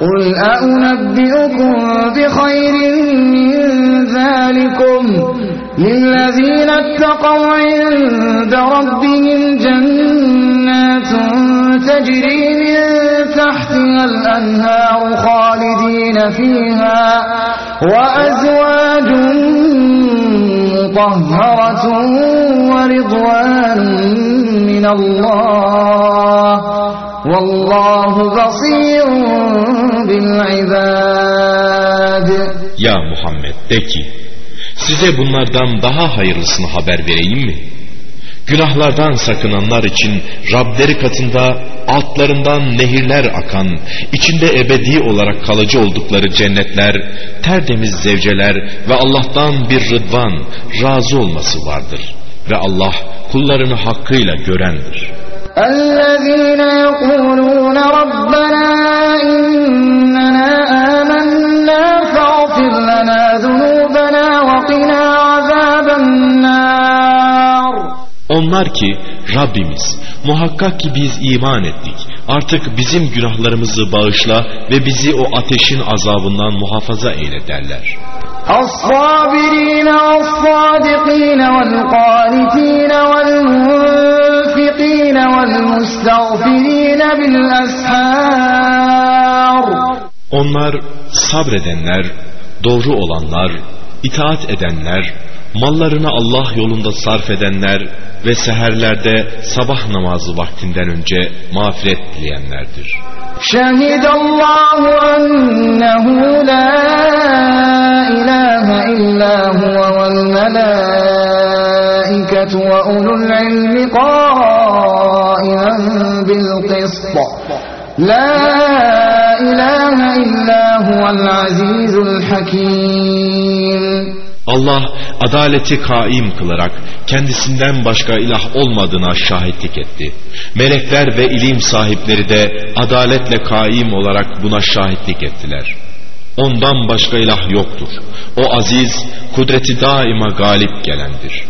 قل أأنبئكم بخير من ذلكم للذين اتقوا عند ربهم جنات تجري من تحتها الأنهار خالدين فيها وأزواج مطهرة ورضوان من الله Vallahu basirun bil ibad. Ya Muhammed de ki size bunlardan daha hayırlısını haber vereyim mi? Günahlardan sakınanlar için Rableri katında altlarından nehirler akan, içinde ebedi olarak kalıcı oldukları cennetler, tertemiz zevceler ve Allah'tan bir rıdvan, razı olması vardır. Ve Allah kullarını hakkıyla görendir. الذين يقولون ربنا إننا آمنا فاغفر لنا ذنوبنا وقنا عذاب النار Onlar ki Rabbimiz muhakkak ki biz iman ettik. Artık bizim günahlarımızı bağışla ve bizi o ateşin azabından muhafaza eyle derler. الصابرين والصادقين والقانتين والمنفقين والمستغفرين بالأسحار Onlar sabredenler, doğru olanlar, itaat edenler, mallarını Allah yolunda sarf edenler ve seherlerde sabah namazı vaktinden önce mağfiret dileyenlerdir. شهد الله أنه لا إله إلا هو والملائكة وأولو العلم قائما بالقسط لا إله إلا هو العزيز الحكيم Allah adaleti kaim kılarak kendisinden başka ilah olmadığına şahitlik etti. Melekler ve ilim sahipleri de adaletle kaim olarak buna şahitlik ettiler. Ondan başka ilah yoktur. O aziz, kudreti daima galip gelendir.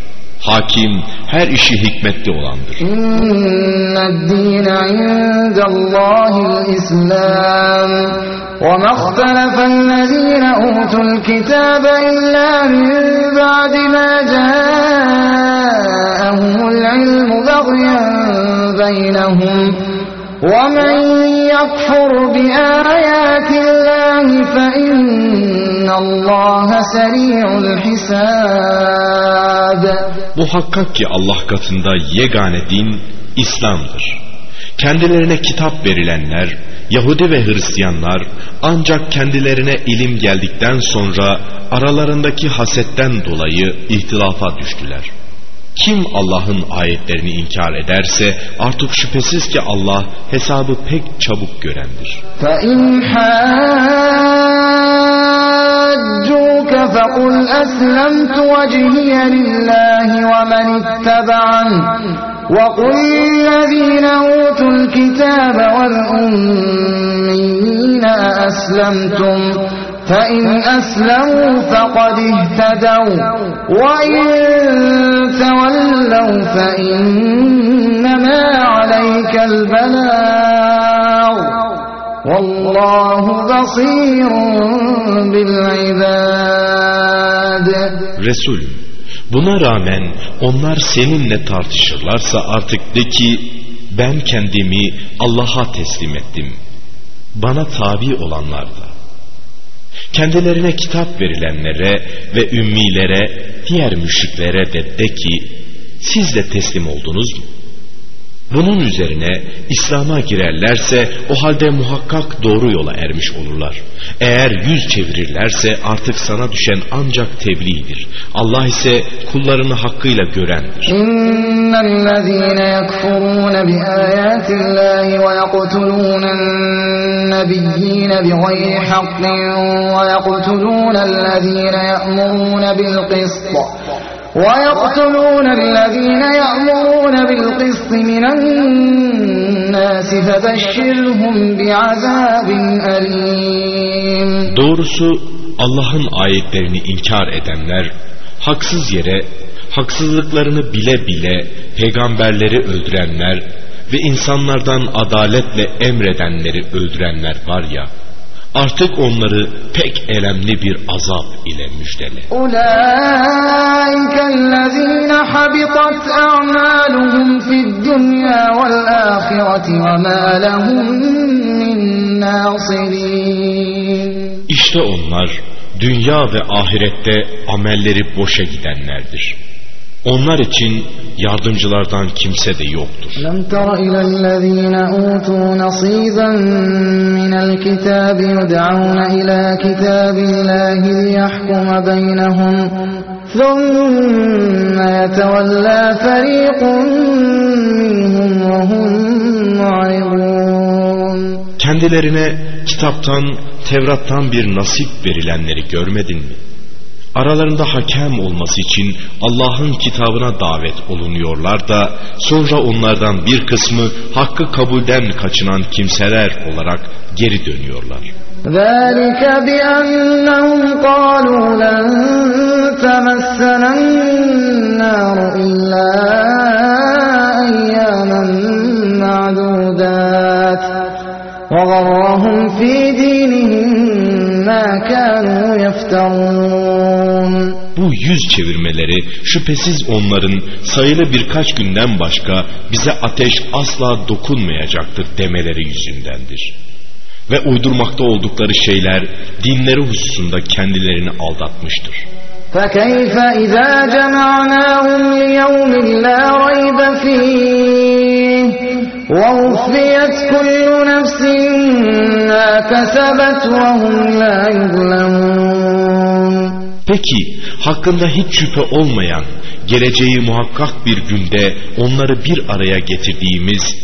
Hakim her işi hikmetli olandır. İnned-dîne indellâhil İslam ve mehtelefellezîne utul kitâbe illâ min ba'di mâ câehumul ilmu bagyen beynehum وَمَنْ يَكْفُرْ بِآيَاتِ اللّٰهِ فَإِنَّ Muhakkak ki Allah katında yegane din İslam'dır. Kendilerine kitap verilenler, Yahudi ve Hristiyanlar ancak kendilerine ilim geldikten sonra aralarındaki hasetten dolayı ihtilafa düştüler. Kim Allah'ın ayetlerini inkar ederse artık şüphesiz ki Allah hesabı pek çabuk görendir. حاجوك فقل أسلمت وجهي لله ومن اتبعن وقل الذين أوتوا الكتاب والأميين أسلمتم فإن أسلموا فقد اهتدوا. وإن تولوا فإنما عليك البلاغ Vallahu bil ibad. Resul buna rağmen onlar seninle tartışırlarsa artık de ki ben kendimi Allah'a teslim ettim. Bana tabi olanlar da. Kendilerine kitap verilenlere ve ümmilere, diğer müşriklere de de ki siz de teslim oldunuz mu? Bunun üzerine İslam'a girerlerse o halde muhakkak doğru yola ermiş olurlar. Eğer yüz çevirirlerse artık sana düşen ancak tebliğdir. Allah ise kullarını hakkıyla görendir. İnnellezîne yekfurûne bi âyâtillâhi ve yektulûnen nebiyyîne bi gayri hakkin ve yektulûnellezîne ye'murûne bil qist. ويقتلون الذين يأمرون بالقسط من الناس فبشرهم بعذاب أليم Doğrusu Allah'ın ayetlerini inkar edenler haksız yere haksızlıklarını bile bile peygamberleri öldürenler ve insanlardan adaletle emredenleri öldürenler var ya Artık onları pek elemli bir azap ile müjdele. İşte onlar dünya ve ahirette amelleri boşa gidenlerdir. Onlar için yardımcılardan kimse de yoktur. لم تر إلى الذين أوتوا نصيبا من الكتاب يدعون إلى كتاب الله ليحكم بينهم ثم يتولى فريق منهم وهم معرضون Kendilerine kitaptan, Tevrat'tan bir nasip verilenleri görmedin mi? Aralarında hakem olması için Allah'ın kitabına davet olunuyorlar da sonra onlardan bir kısmı hakkı kabulden kaçınan kimseler olarak geri dönüyorlar. ذلك بأنهم قالوا لن تمسنا النار إلا أياما معدودات وغرهم في دينهم ما كانوا يفترون Bu yüz çevirmeleri şüphesiz onların sayılı birkaç günden başka bize ateş asla dokunmayacaktır demeleri yüzündendir. Ve uydurmakta oldukları şeyler dinleri hususunda kendilerini aldatmıştır. فكيف إذا جمعناهم ليوم لا ريب فيه ووفيت كل نفس ما كسبت وهم لا يظلمون Peki hakkında hiç şüphe olmayan, geleceği muhakkak bir günde onları bir araya getirdiğimiz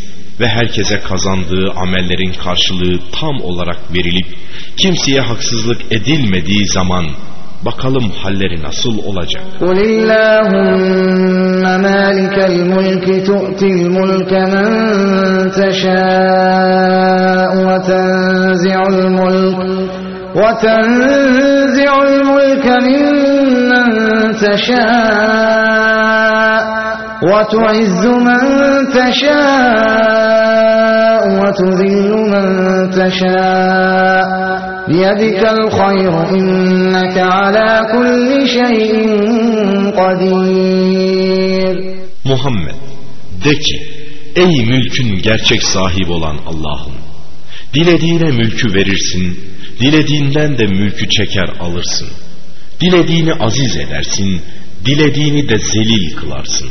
ve herkese kazandığı amellerin karşılığı tam olarak verilip kimseye haksızlık edilmediği zaman bakalım halleri nasıl olacak? Kulillahümme malikel mulki tu'til mulke men teşâ'u ve tenzi'ul mulk وتنزع الملك ممن تشاء وتعز من تشاء وتذل من تشاء بيدك الخير إنك على كل شيء قدير Muhammed de ki ey mülkün gerçek sahibi olan Allah'ım dilediğine mülkü verirsin dilediğinden de mülkü çeker alırsın dilediğini aziz edersin dilediğini de zelil kılarsın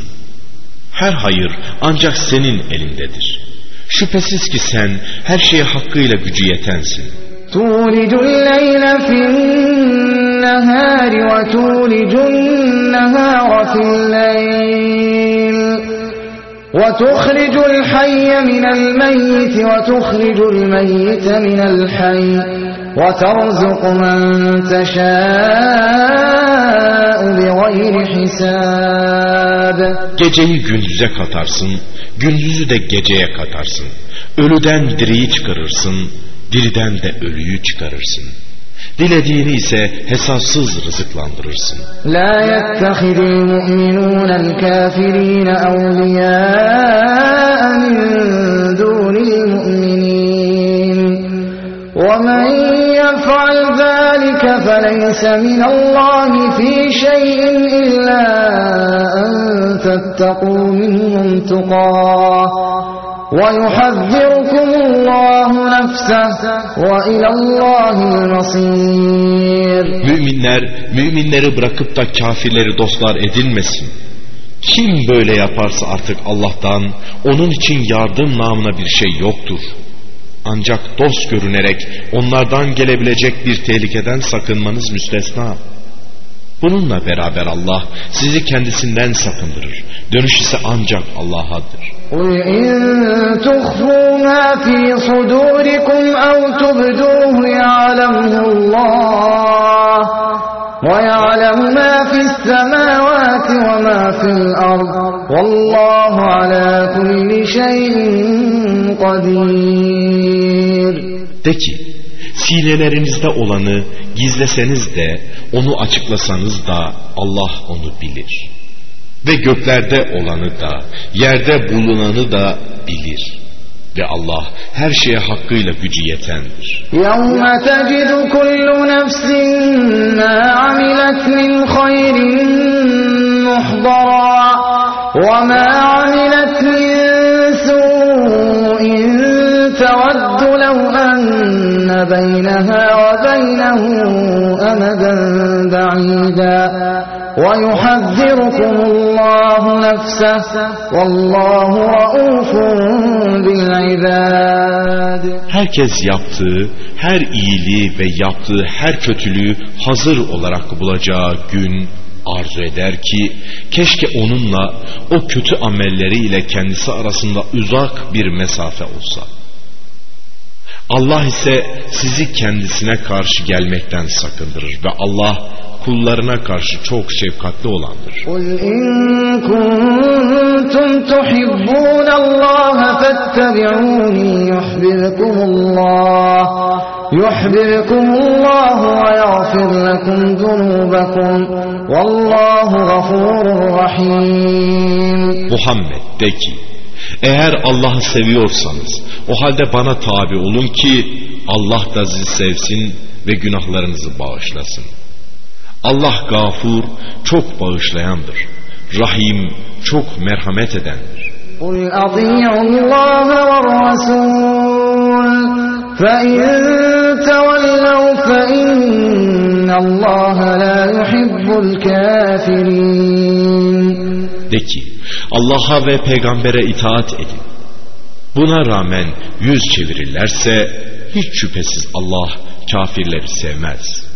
her hayır ancak senin elindedir şüphesiz ki sen her şeye hakkıyla gücü yetensin تولج الليل في النهار وتولج النهار في الليل وتخرج الحي من الميت وتخرج الميت من الحي وترزق من تشاء بغير حساب Geceyi gündüze katarsın, gündüzü de geceye katarsın. Ölüden diriyi çıkarırsın, diriden de ölüyü çıkarırsın. Dilediğini ise hesapsız rızıklandırırsın. لا يتخذ المؤمنون الكافرين أولياء من دون المؤمنين ومن يفعل ذلك فليس من الله في شيء إلا أن تتقوا منهم تقاه ويحذركم الله نفسه وإلى الله المصير Müminler, müminleri bırakıp da kafirleri dostlar edinmesin. Kim böyle yaparsa artık Allah'tan onun için yardım namına bir şey yoktur. Ancak dost görünerek onlardan gelebilecek bir tehlikeden sakınmanız müstesna. Bununla beraber Allah sizi kendisinden sakındırır. Dönüş ise ancak Allah'adır. قل إن تخفوا ما في صدوركم أو تبدوه يعلمه الله ويعلم ما في السماوات وما في الأرض والله على كل شيء قدير De ki sinelerinizde olanı gizleseniz de onu açıklasanız da Allah onu bilir. Ve göklerde olanı da yerde bulunanı da bilir. Ve Allah her şeye hakkıyla gücü yetendir. يَوْمَ تَجِدُ كُلُّ نَفْسٍ مَا عَمِلَتْ مِنْ خَيْرٍ مُحْضَرًا وَمَا عَمِلَتْ مِنْ بَيْنَهَا وَبَيْنَهُ أَمَدًا بَعِيدًا وَيُحَذِّرُكُمُ اللَّهُ نَفْسَهُ وَاللّٰهُ رَءُوفٌ بِالْعِبَادِ Herkes yaptığı her iyiliği ve yaptığı her kötülüğü hazır olarak bulacağı gün arzu eder ki keşke onunla o kötü amelleriyle kendisi arasında uzak bir mesafe olsa. Allah ise sizi kendisine karşı gelmekten sakındırır ve Allah kullarına karşı çok şefkatli olandır. قُلْ إِن كُنتُمْ تُحِبُّونَ اللَّهَ فَاتَّبِعُونِي يُحْبِبْكُمُ اللَّهُ يُحْبِبْكُمُ اللَّهُ وَيَغْفِرْ لَكُمْ ذُنُوبَكُمْ وَاللَّهُ غَفُورٌ رَحِيمٌ Muhammed de ki eğer Allah'ı seviyorsanız o halde bana tabi olun ki Allah da sizi sevsin ve günahlarınızı bağışlasın. Allah gafur, çok bağışlayandır. Rahim, çok merhamet edendir. قُلْ أَطِيعُوا اللَّهَ وَالرَّسُولَ فَإِن تَوَلَّوْا فَإِنَّ اللَّهَ لَا يُحِبُّ الْكَافِرِينَ de ki Allah'a ve peygambere itaat edin. Buna rağmen yüz çevirirlerse hiç şüphesiz Allah kafirleri sevmez.''